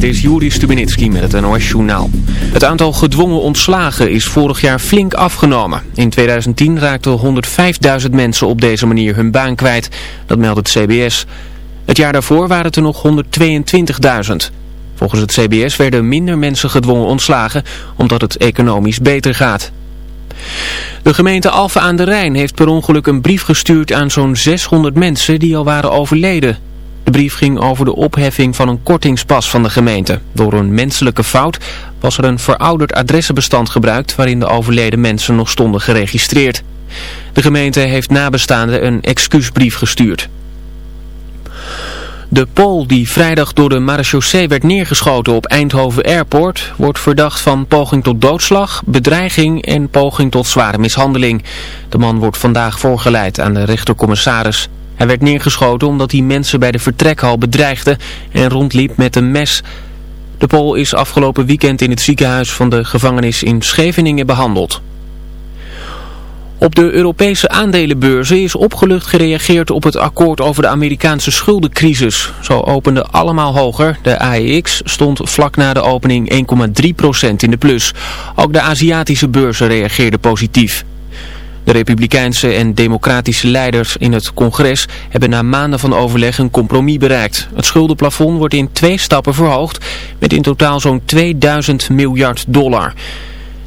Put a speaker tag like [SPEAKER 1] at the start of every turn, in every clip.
[SPEAKER 1] dit is Juri Stubenitski met het NOS-journaal. Het aantal gedwongen ontslagen is vorig jaar flink afgenomen. In 2010 raakten 105.000 mensen op deze manier hun baan kwijt. Dat meldt het CBS. Het jaar daarvoor waren het er nog 122.000. Volgens het CBS werden minder mensen gedwongen ontslagen omdat het economisch beter gaat. De gemeente Alphen aan de Rijn heeft per ongeluk een brief gestuurd aan zo'n 600 mensen die al waren overleden. De brief ging over de opheffing van een kortingspas van de gemeente. Door een menselijke fout was er een verouderd adressenbestand gebruikt waarin de overleden mensen nog stonden geregistreerd. De gemeente heeft nabestaanden een excuusbrief gestuurd. De Pool die vrijdag door de marechaussee werd neergeschoten op Eindhoven Airport wordt verdacht van poging tot doodslag, bedreiging en poging tot zware mishandeling. De man wordt vandaag voorgeleid aan de rechtercommissaris. Hij werd neergeschoten omdat hij mensen bij de vertrekhal bedreigde en rondliep met een mes. De Pool is afgelopen weekend in het ziekenhuis van de gevangenis in Scheveningen behandeld. Op de Europese aandelenbeurzen is opgelucht gereageerd op het akkoord over de Amerikaanse schuldencrisis. Zo opende allemaal hoger. De AEX stond vlak na de opening 1,3% in de plus. Ook de Aziatische beurzen reageerden positief. De republikeinse en democratische leiders in het congres hebben na maanden van overleg een compromis bereikt. Het schuldenplafond wordt in twee stappen verhoogd met in totaal zo'n 2000 miljard dollar.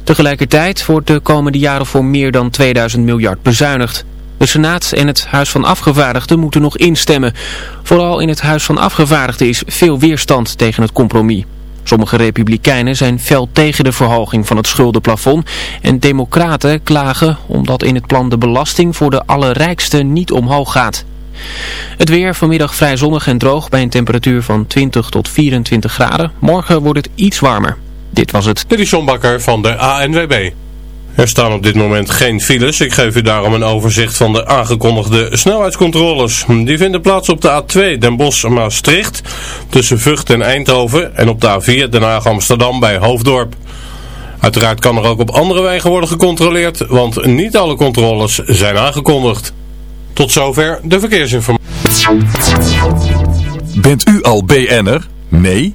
[SPEAKER 1] Tegelijkertijd wordt de komende jaren voor meer dan 2000 miljard bezuinigd. De Senaat en het Huis van Afgevaardigden moeten nog instemmen. Vooral in het Huis van Afgevaardigden is veel weerstand tegen het compromis. Sommige republikeinen zijn fel tegen de verhoging van het schuldenplafond en democraten klagen omdat in het plan de belasting voor de allerrijksten niet omhoog gaat. Het weer vanmiddag vrij zonnig en droog bij een temperatuur van 20 tot 24 graden. Morgen wordt het iets warmer. Dit was het.
[SPEAKER 2] Dit is John Bakker van de ANWB. Er staan op dit moment geen files. Ik geef u daarom een overzicht van de aangekondigde snelheidscontroles. Die vinden plaats op de A2 Den Bosch-Maastricht tussen Vught en Eindhoven en op de A4 Den Haag-Amsterdam bij Hoofddorp. Uiteraard kan er ook op andere wegen worden gecontroleerd, want niet alle controles zijn aangekondigd. Tot zover de verkeersinformatie.
[SPEAKER 3] Bent u al BN'er? Nee?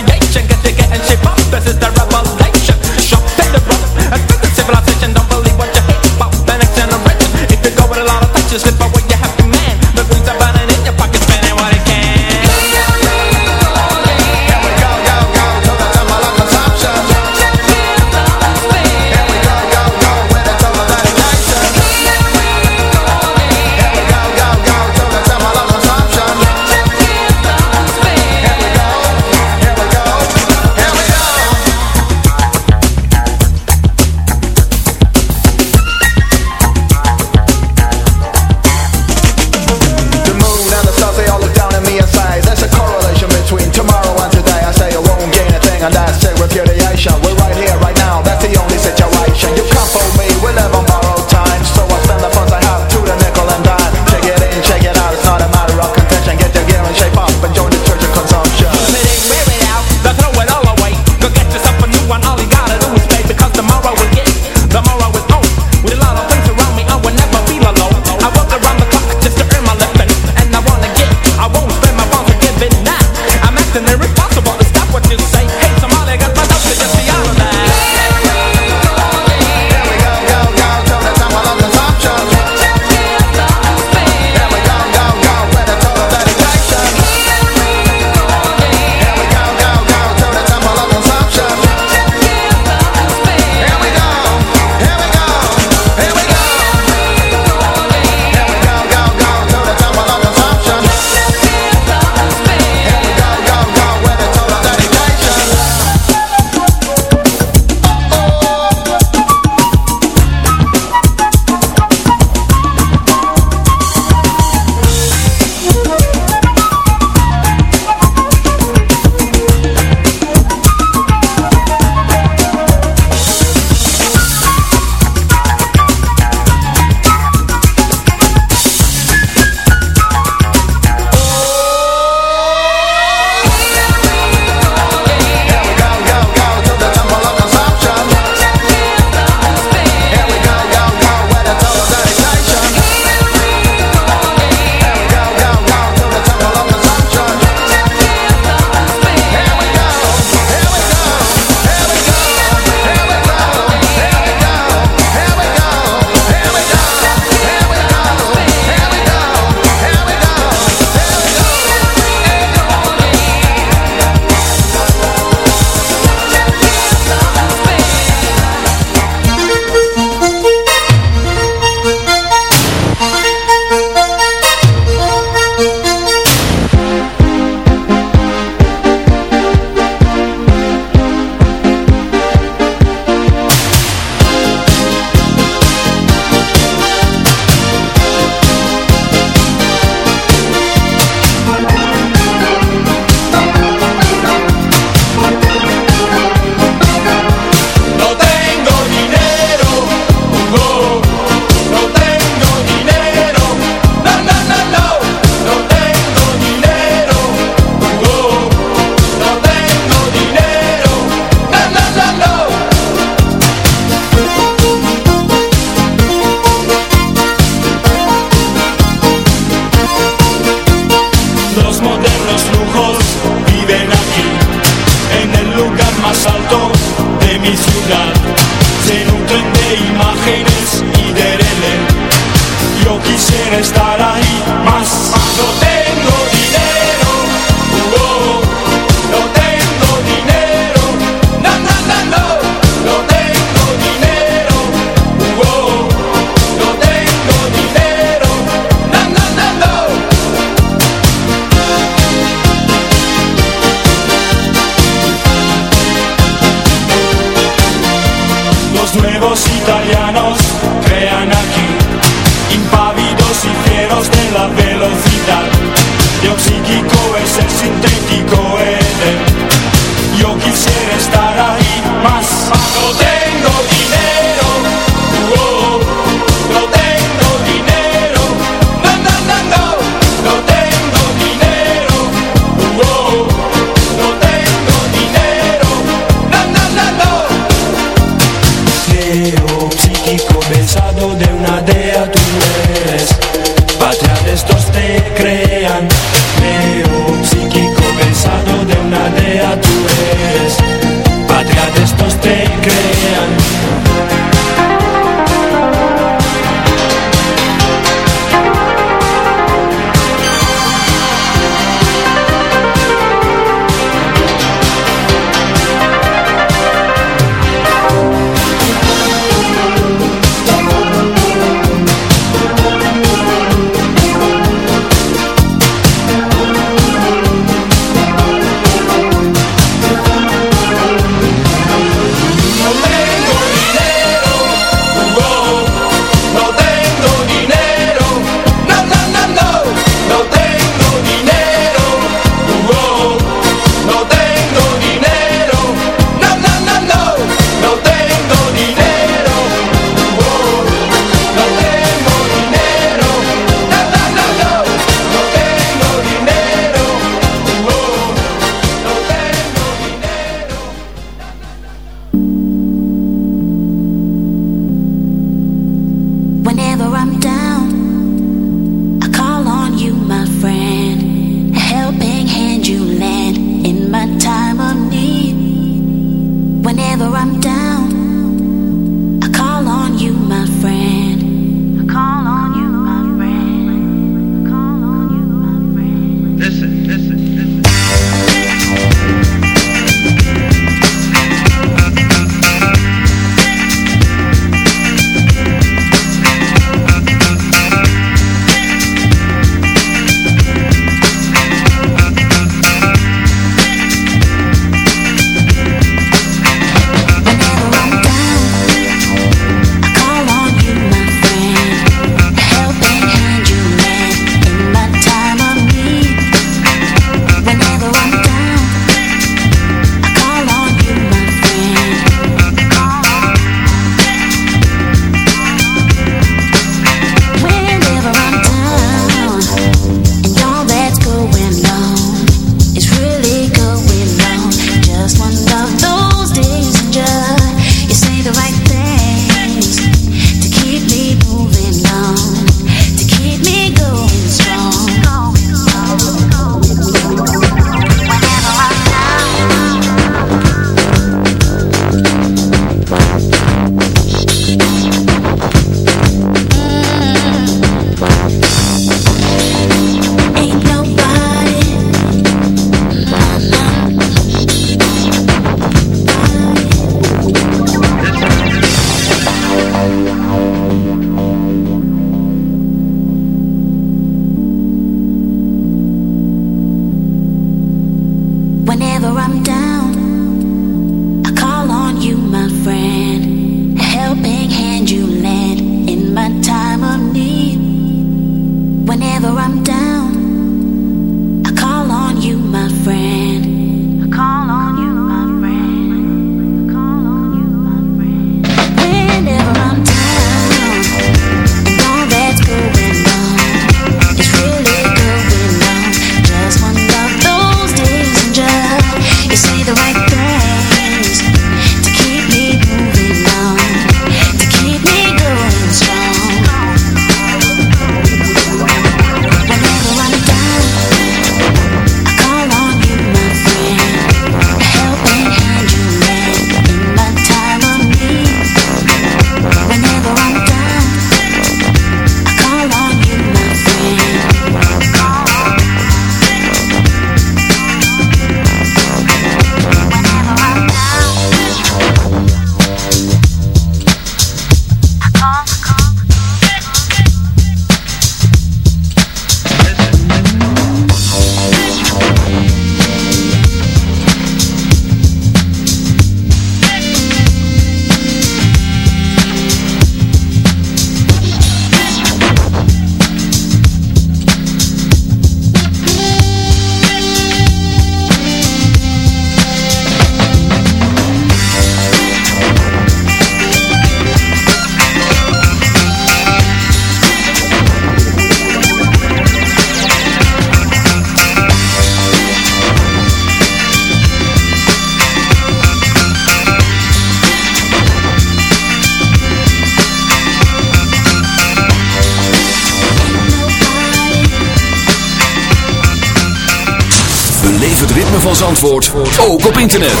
[SPEAKER 4] internet.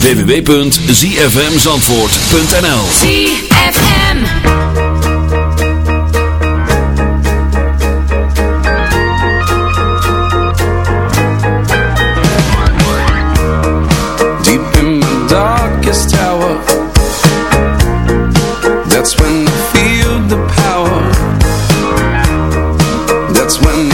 [SPEAKER 4] www.zfmzandvoort.nl
[SPEAKER 5] ZFM
[SPEAKER 6] That's when I feel the power. That's when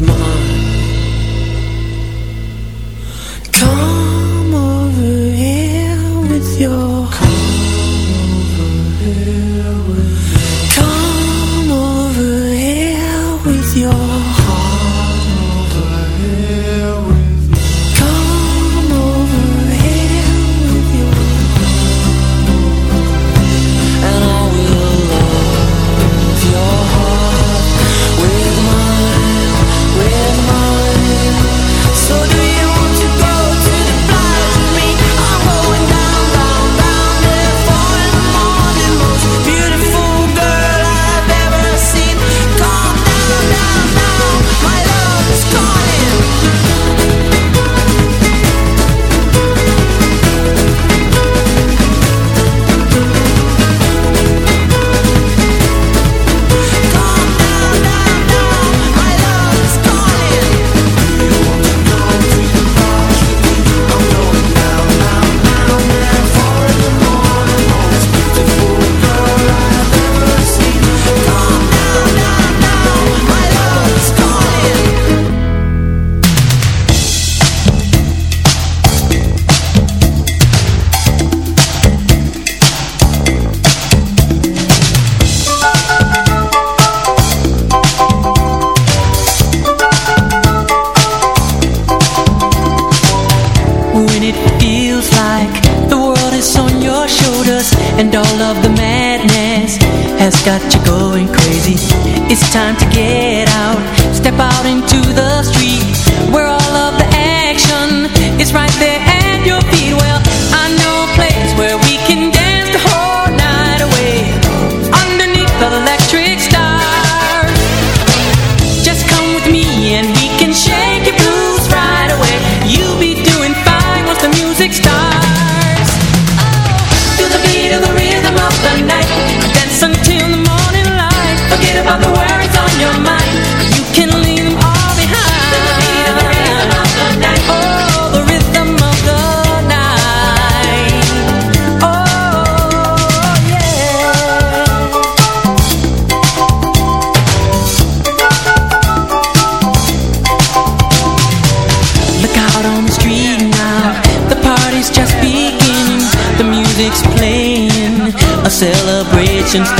[SPEAKER 7] Mine.
[SPEAKER 4] since